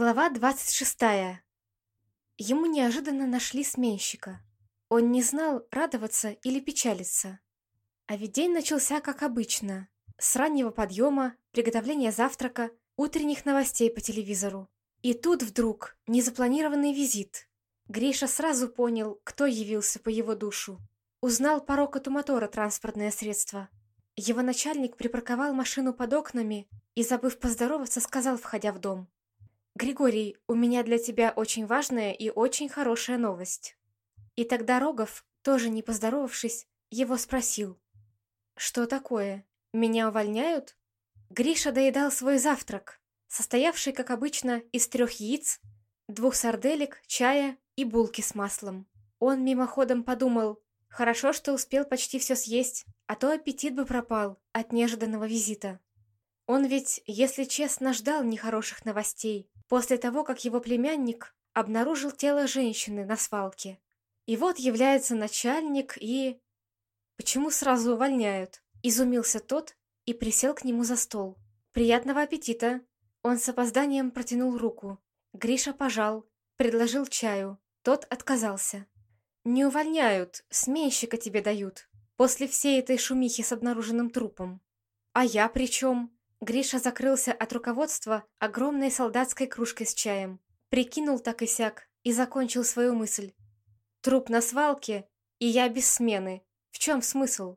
Глава 26. Ему неожиданно нашли сменщика. Он не знал, радоваться или печалиться. А ведь день начался как обычно. С раннего подъема, приготовления завтрака, утренних новостей по телевизору. И тут вдруг незапланированный визит. Гриша сразу понял, кто явился по его душу. Узнал по рокоту мотора транспортное средство. Его начальник припарковал машину под окнами и, забыв поздороваться, сказал, входя в дом. «Григорий, у меня для тебя очень важная и очень хорошая новость». И тогда Рогов, тоже не поздоровавшись, его спросил. «Что такое? Меня увольняют?» Гриша доедал свой завтрак, состоявший, как обычно, из трех яиц, двух сарделек, чая и булки с маслом. Он мимоходом подумал, хорошо, что успел почти все съесть, а то аппетит бы пропал от неожиданного визита. Он ведь, если честно, ждал нехороших новостей, после того, как его племянник обнаружил тело женщины на свалке. И вот является начальник и... Почему сразу увольняют? Изумился тот и присел к нему за стол. Приятного аппетита! Он с опозданием протянул руку. Гриша пожал, предложил чаю. Тот отказался. «Не увольняют, сменщика тебе дают. После всей этой шумихи с обнаруженным трупом. А я при чем?» Гриша закрылся от руководства огромной солдатской кружкой с чаем, прикинул так и сяк и закончил свою мысль. «Труп на свалке, и я без смены. В чем смысл?»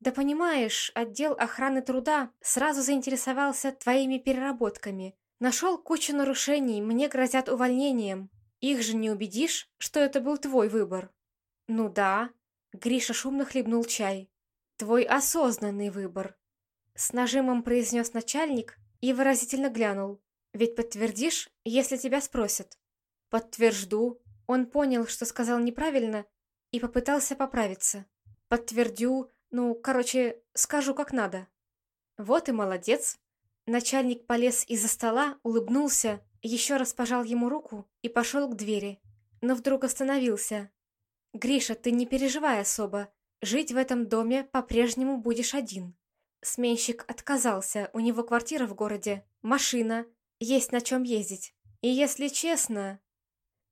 «Да понимаешь, отдел охраны труда сразу заинтересовался твоими переработками. Нашел кучу нарушений, мне грозят увольнением. Их же не убедишь, что это был твой выбор?» «Ну да», — Гриша шумно хлебнул чай. «Твой осознанный выбор. С нажимом произнес начальник и выразительно глянул. «Ведь подтвердишь, если тебя спросят?» «Подтвержду». Он понял, что сказал неправильно, и попытался поправиться. «Подтвердю, ну, короче, скажу как надо». «Вот и молодец». Начальник полез из-за стола, улыбнулся, еще раз пожал ему руку и пошел к двери. Но вдруг остановился. «Гриша, ты не переживай особо. Жить в этом доме по-прежнему будешь один. Сменщик отказался, у него квартира в городе, машина, есть на чем ездить. И если честно...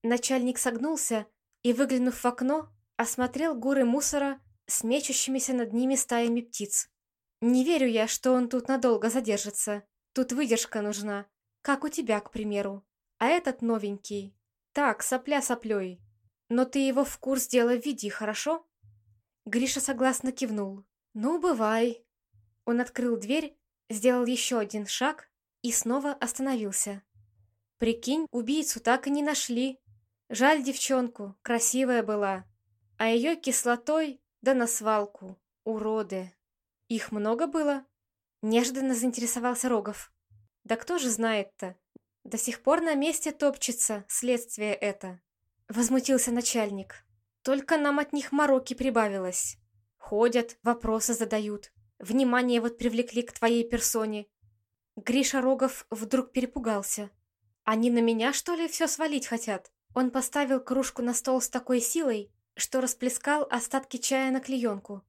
Начальник согнулся и, выглянув в окно, осмотрел горы мусора с мечущимися над ними стаями птиц. Не верю я, что он тут надолго задержится. Тут выдержка нужна, как у тебя, к примеру. А этот новенький. Так, сопля соплей. Но ты его в курс дела введи, хорошо? Гриша согласно кивнул. Ну, бывай. Он открыл дверь, сделал еще один шаг и снова остановился. Прикинь, убийцу так и не нашли. Жаль девчонку, красивая была. А ее кислотой да на свалку. Уроды. Их много было? Неожиданно заинтересовался Рогов. Да кто же знает-то? До сих пор на месте топчется следствие это. Возмутился начальник. Только нам от них мороки прибавилось. Ходят, вопросы задают. Внимание вот привлекли к твоей персоне. Гриша Рогов вдруг перепугался. Они на меня, что ли, все свалить хотят? Он поставил кружку на стол с такой силой, что расплескал остатки чая на клеенку.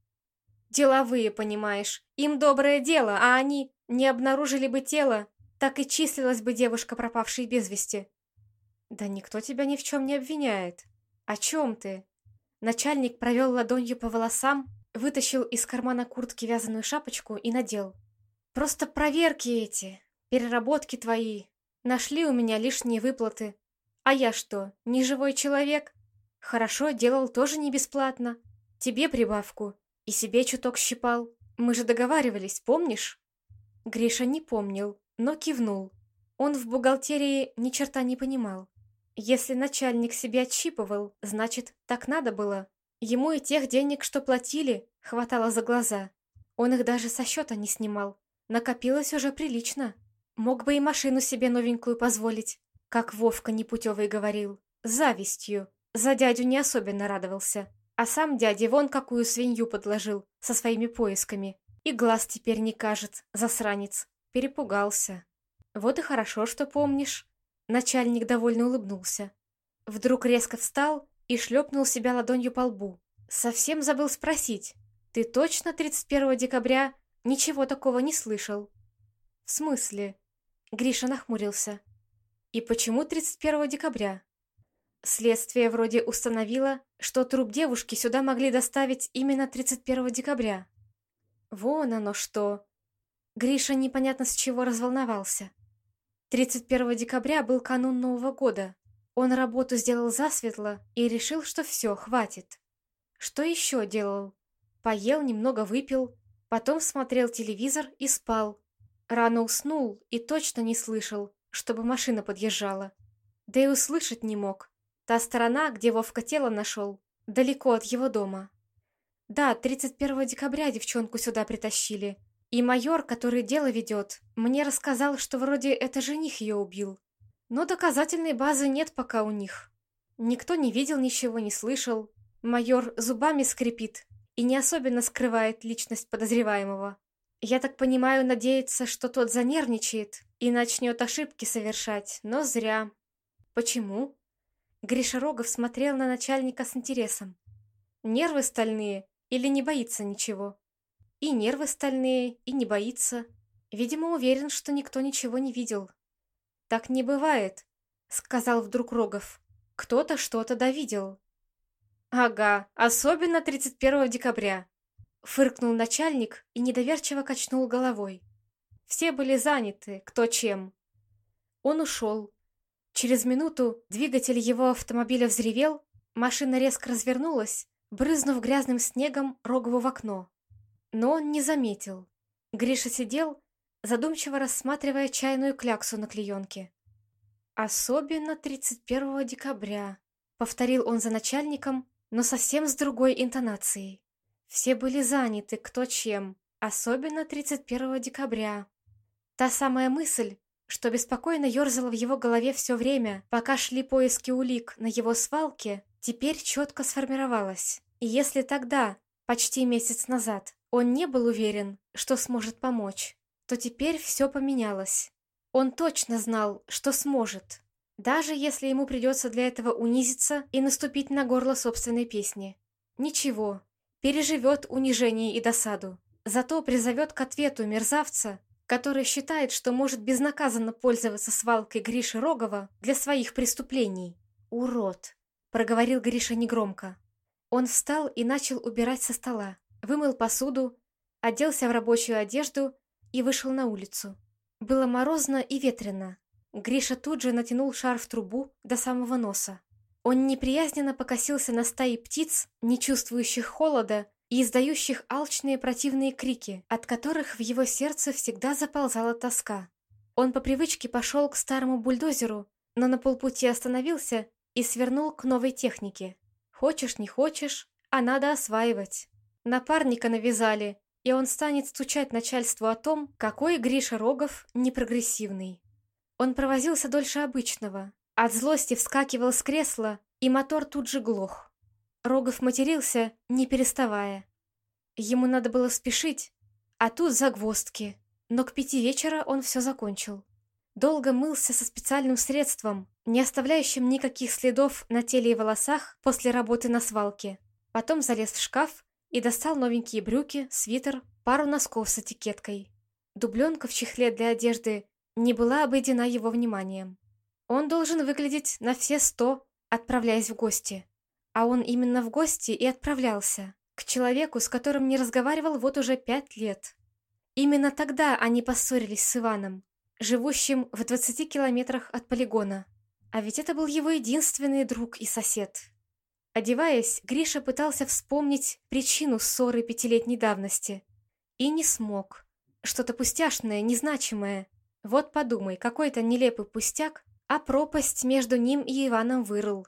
Деловые, понимаешь. Им доброе дело, а они не обнаружили бы тело, так и числилась бы девушка, пропавшей без вести. Да никто тебя ни в чем не обвиняет. О чем ты? Начальник провел ладонью по волосам, Вытащил из кармана куртки вязаную шапочку и надел. «Просто проверки эти, переработки твои. Нашли у меня лишние выплаты. А я что, не живой человек? Хорошо, делал тоже не бесплатно. Тебе прибавку. И себе чуток щипал. Мы же договаривались, помнишь?» Гриша не помнил, но кивнул. Он в бухгалтерии ни черта не понимал. Если начальник себя отщипывал, значит, так надо было. Ему и тех денег, что платили, хватало за глаза. Он их даже со счета не снимал. Накопилось уже прилично. Мог бы и машину себе новенькую позволить. Как Вовка непутевый говорил. Завистью. За дядю не особенно радовался. А сам дядя вон какую свинью подложил со своими поисками. И глаз теперь не кажет, засранец. Перепугался. Вот и хорошо, что помнишь. Начальник довольно улыбнулся. Вдруг резко встал и шлепнул себя ладонью по лбу. «Совсем забыл спросить. Ты точно 31 декабря ничего такого не слышал?» «В смысле?» Гриша нахмурился. И почему 31 декабря? Следствие вроде установило, что труп девушки сюда могли доставить именно 31 декабря. Вон оно что. Гриша непонятно с чего разволновался. 31 декабря был канун Нового года. Он работу сделал засветло и решил, что все, хватит. Что еще делал? Поел, немного выпил, потом смотрел телевизор и спал. Рано уснул и точно не слышал, чтобы машина подъезжала. Да и услышать не мог. Та сторона, где Вовка тело нашел, далеко от его дома. Да, 31 декабря девчонку сюда притащили. И майор, который дело ведет, мне рассказал, что вроде это жених ее убил. Но доказательной базы нет пока у них. Никто не видел ничего, не слышал. Майор зубами скрипит и не особенно скрывает личность подозреваемого. Я так понимаю, надеется, что тот занервничает и начнет ошибки совершать, но зря. Почему? Гриша Рогов смотрел на начальника с интересом. Нервы стальные или не боится ничего? И нервы стальные, и не боится. Видимо, уверен, что никто ничего не видел. «Так не бывает», — сказал вдруг Рогов. «Кто-то что-то довидел». «Ага, особенно 31 декабря», — фыркнул начальник и недоверчиво качнул головой. Все были заняты, кто чем. Он ушел. Через минуту двигатель его автомобиля взревел, машина резко развернулась, брызнув грязным снегом Рогову в окно. Но он не заметил. Гриша сидел, задумчиво рассматривая чайную кляксу на клеенке. «Особенно 31 декабря», — повторил он за начальником, но совсем с другой интонацией. Все были заняты кто чем, особенно 31 декабря. Та самая мысль, что беспокойно ерзала в его голове все время, пока шли поиски улик на его свалке, теперь четко сформировалась. И если тогда, почти месяц назад, он не был уверен, что сможет помочь, то теперь все поменялось. Он точно знал, что сможет, даже если ему придется для этого унизиться и наступить на горло собственной песни. Ничего, переживет унижение и досаду. Зато призовет к ответу мерзавца, который считает, что может безнаказанно пользоваться свалкой Гриши Рогова для своих преступлений. «Урод!» — проговорил Гриша негромко. Он встал и начал убирать со стола вымыл посуду, оделся в рабочую одежду и вышел на улицу. Было морозно и ветрено. Гриша тут же натянул шарф трубу до самого носа. Он неприязненно покосился на стаи птиц, не чувствующих холода и издающих алчные противные крики, от которых в его сердце всегда заползала тоска. Он по привычке пошел к старому бульдозеру, но на полпути остановился и свернул к новой технике. Хочешь, не хочешь, а надо осваивать. Напарника навязали, и он станет стучать начальству о том, какой Гриша Рогов непрогрессивный. Он провозился дольше обычного. От злости вскакивал с кресла, и мотор тут же глох. Рогов матерился, не переставая. Ему надо было спешить, а тут загвоздки. Но к пяти вечера он все закончил. Долго мылся со специальным средством, не оставляющим никаких следов на теле и волосах после работы на свалке. Потом залез в шкаф и достал новенькие брюки, свитер, пару носков с этикеткой. Дубленка в чехле для одежды не была обойдена его вниманием. Он должен выглядеть на все сто, отправляясь в гости. А он именно в гости и отправлялся, к человеку, с которым не разговаривал вот уже пять лет. Именно тогда они поссорились с Иваном, живущим в 20 километрах от полигона. А ведь это был его единственный друг и сосед. Одеваясь, Гриша пытался вспомнить причину ссоры пятилетней давности. И не смог. Что-то пустяшное, незначимое. Вот подумай, какой-то нелепый пустяк, а пропасть между ним и Иваном вырыл.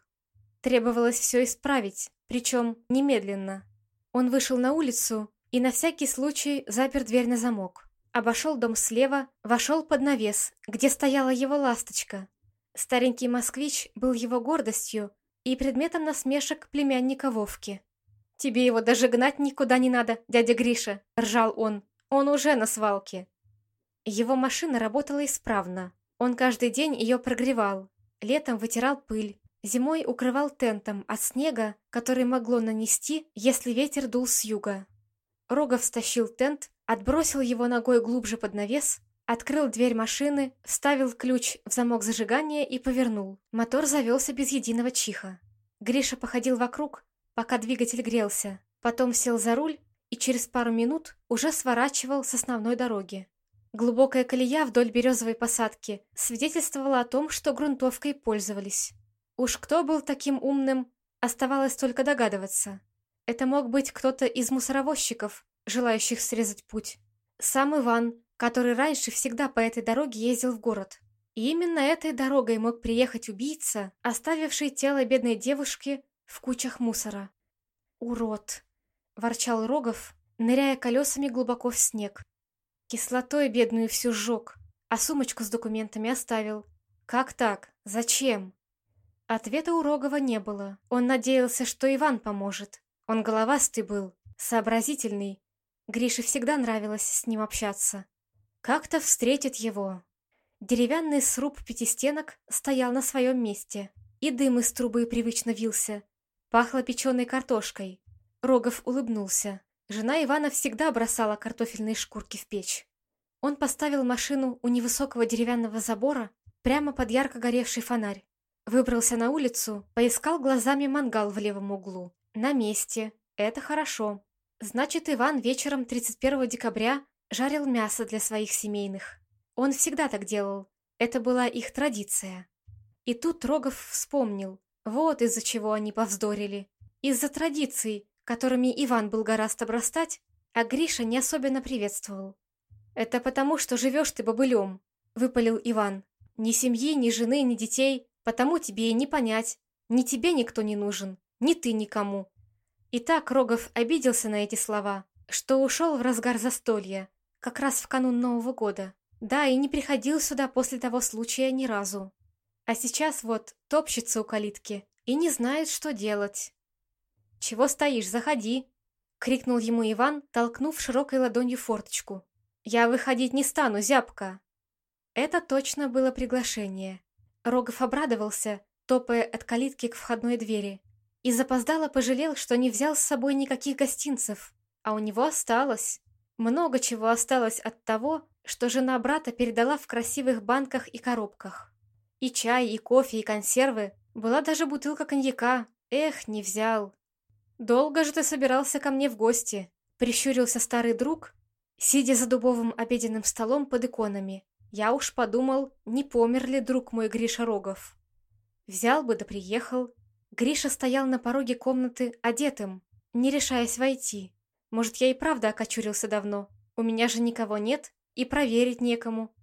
Требовалось все исправить, причем немедленно. Он вышел на улицу и на всякий случай запер дверь на замок. Обошел дом слева, вошел под навес, где стояла его ласточка. Старенький москвич был его гордостью, и предметом насмешек племянника Вовки. «Тебе его даже гнать никуда не надо, дядя Гриша», — ржал он. «Он уже на свалке». Его машина работала исправно. Он каждый день ее прогревал. Летом вытирал пыль. Зимой укрывал тентом от снега, который могло нанести, если ветер дул с юга. Рогов стащил тент, отбросил его ногой глубже под навес, Открыл дверь машины, вставил ключ в замок зажигания и повернул. Мотор завелся без единого чиха. Гриша походил вокруг, пока двигатель грелся. Потом сел за руль и через пару минут уже сворачивал с основной дороги. Глубокая колея вдоль березовой посадки свидетельствовала о том, что грунтовкой пользовались. Уж кто был таким умным, оставалось только догадываться. Это мог быть кто-то из мусоровозчиков, желающих срезать путь. Сам Иван, который раньше всегда по этой дороге ездил в город. И именно этой дорогой мог приехать убийца, оставивший тело бедной девушки в кучах мусора. «Урод!» – ворчал Рогов, ныряя колесами глубоко в снег. Кислотой бедную всю сжег, а сумочку с документами оставил. Как так? Зачем? Ответа у Рогова не было. Он надеялся, что Иван поможет. Он головастый был, сообразительный. Грише всегда нравилось с ним общаться. Как-то встретит его. Деревянный сруб пятистенок стоял на своем месте, и дым из трубы привычно вился. Пахло печеной картошкой. Рогов улыбнулся. Жена Ивана всегда бросала картофельные шкурки в печь. Он поставил машину у невысокого деревянного забора прямо под ярко горевший фонарь. Выбрался на улицу, поискал глазами мангал в левом углу. На месте. Это хорошо. Значит, Иван вечером 31 декабря жарил мясо для своих семейных. Он всегда так делал. Это была их традиция. И тут Рогов вспомнил. Вот из-за чего они повздорили. Из-за традиций, которыми Иван был гораст обрастать, а Гриша не особенно приветствовал. «Это потому, что живешь ты бобылем», — выпалил Иван. «Ни семьи, ни жены, ни детей, потому тебе и не понять. Ни тебе никто не нужен, ни ты никому». И так Рогов обиделся на эти слова, что ушел в разгар застолья, как раз в канун Нового года. Да, и не приходил сюда после того случая ни разу. А сейчас вот топчется у калитки и не знает, что делать. «Чего стоишь? Заходи!» — крикнул ему Иван, толкнув широкой ладонью форточку. «Я выходить не стану, зябка!» Это точно было приглашение. Рогов обрадовался, топая от калитки к входной двери, и запоздало пожалел, что не взял с собой никаких гостинцев, а у него осталось. Много чего осталось от того, что жена брата передала в красивых банках и коробках. И чай, и кофе, и консервы. Была даже бутылка коньяка. Эх, не взял. «Долго же ты собирался ко мне в гости?» Прищурился старый друг, сидя за дубовым обеденным столом под иконами. Я уж подумал, не помер ли друг мой Гриша Рогов. Взял бы да приехал. Гриша стоял на пороге комнаты одетым, не решаясь войти. Может, я и правда окочурился давно. У меня же никого нет, и проверить некому.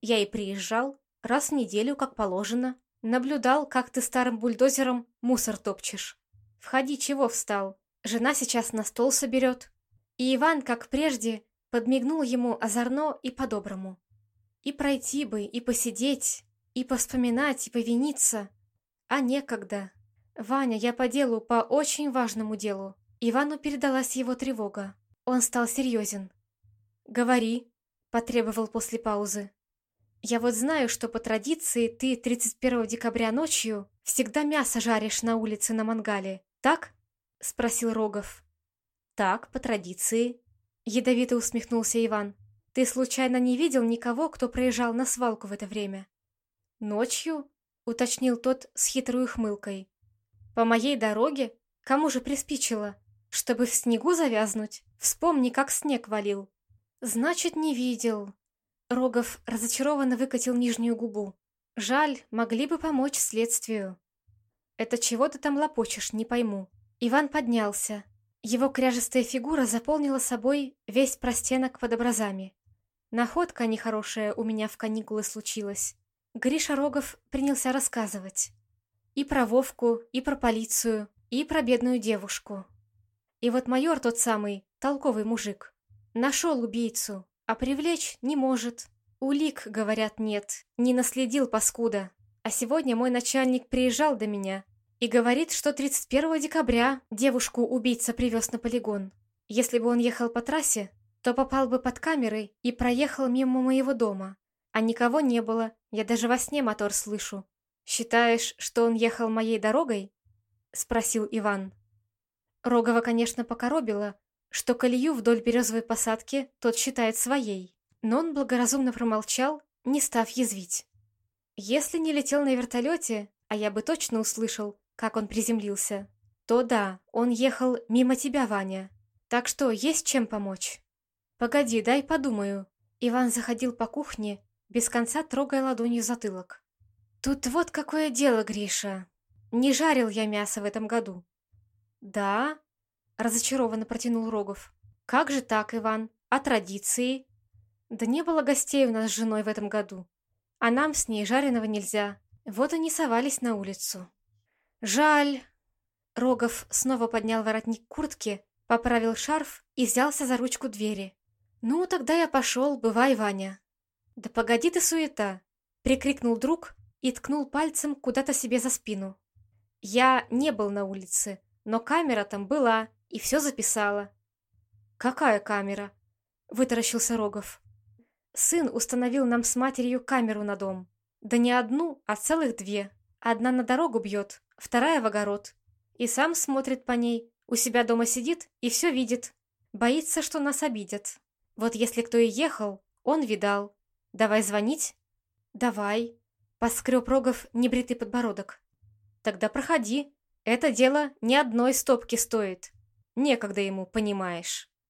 Я и приезжал, раз в неделю, как положено. Наблюдал, как ты старым бульдозером мусор топчешь. Входи, чего встал? Жена сейчас на стол соберет. И Иван, как прежде, подмигнул ему озорно и по-доброму. И пройти бы, и посидеть, и повспоминать, и повиниться. А некогда. Ваня, я по делу, по очень важному делу. Ивану передалась его тревога. Он стал серьезен. «Говори», — потребовал после паузы. «Я вот знаю, что по традиции ты 31 декабря ночью всегда мясо жаришь на улице на мангале. «Так?» — спросил Рогов. «Так, по традиции», — ядовито усмехнулся Иван. «Ты случайно не видел никого, кто проезжал на свалку в это время?» «Ночью?» — уточнил тот с хитрой ухмылкой. «По моей дороге? Кому же приспичило? Чтобы в снегу завязнуть? Вспомни, как снег валил». «Значит, не видел». Рогов разочарованно выкатил нижнюю губу. «Жаль, могли бы помочь следствию». «Это чего ты там лопочешь, не пойму». Иван поднялся. Его кряжестая фигура заполнила собой весь простенок под образами. Находка нехорошая у меня в каникулы случилась. Гриша Рогов принялся рассказывать. И про Вовку, и про полицию, и про бедную девушку. И вот майор тот самый, толковый мужик, нашел убийцу, а привлечь не может. Улик, говорят, нет, не наследил паскуда. А сегодня мой начальник приезжал до меня и говорит, что 31 декабря девушку убийца привез на полигон. Если бы он ехал по трассе, то попал бы под камерой и проехал мимо моего дома. А никого не было, я даже во сне мотор слышу. «Считаешь, что он ехал моей дорогой?» — спросил Иван. Рогова, конечно, покоробила, что колею вдоль березовой посадки тот считает своей. Но он благоразумно промолчал, не став язвить. Если не летел на вертолете, а я бы точно услышал, как он приземлился, то да, он ехал мимо тебя, Ваня. Так что есть чем помочь. Погоди, дай подумаю. Иван заходил по кухне, без конца трогая ладонью затылок. Тут вот какое дело, Гриша. Не жарил я мясо в этом году. Да? Разочарованно протянул Рогов. Как же так, Иван? А традиции? Да не было гостей у нас с женой в этом году. А нам с ней жареного нельзя. Вот они совались на улицу. Жаль. Рогов снова поднял воротник куртки, поправил шарф и взялся за ручку двери. Ну, тогда я пошел, бывай, Ваня. Да погоди ты, суета! Прикрикнул друг и ткнул пальцем куда-то себе за спину. Я не был на улице, но камера там была и все записала. «Какая камера?» — вытаращился Рогов. Сын установил нам с матерью камеру на дом. Да не одну, а целых две. Одна на дорогу бьет, вторая в огород. И сам смотрит по ней, у себя дома сидит и все видит. Боится, что нас обидят. Вот если кто и ехал, он видал. Давай звонить? Давай. Поскреб Рогов небритый подбородок. Тогда проходи. Это дело ни одной стопки стоит. Некогда ему, понимаешь.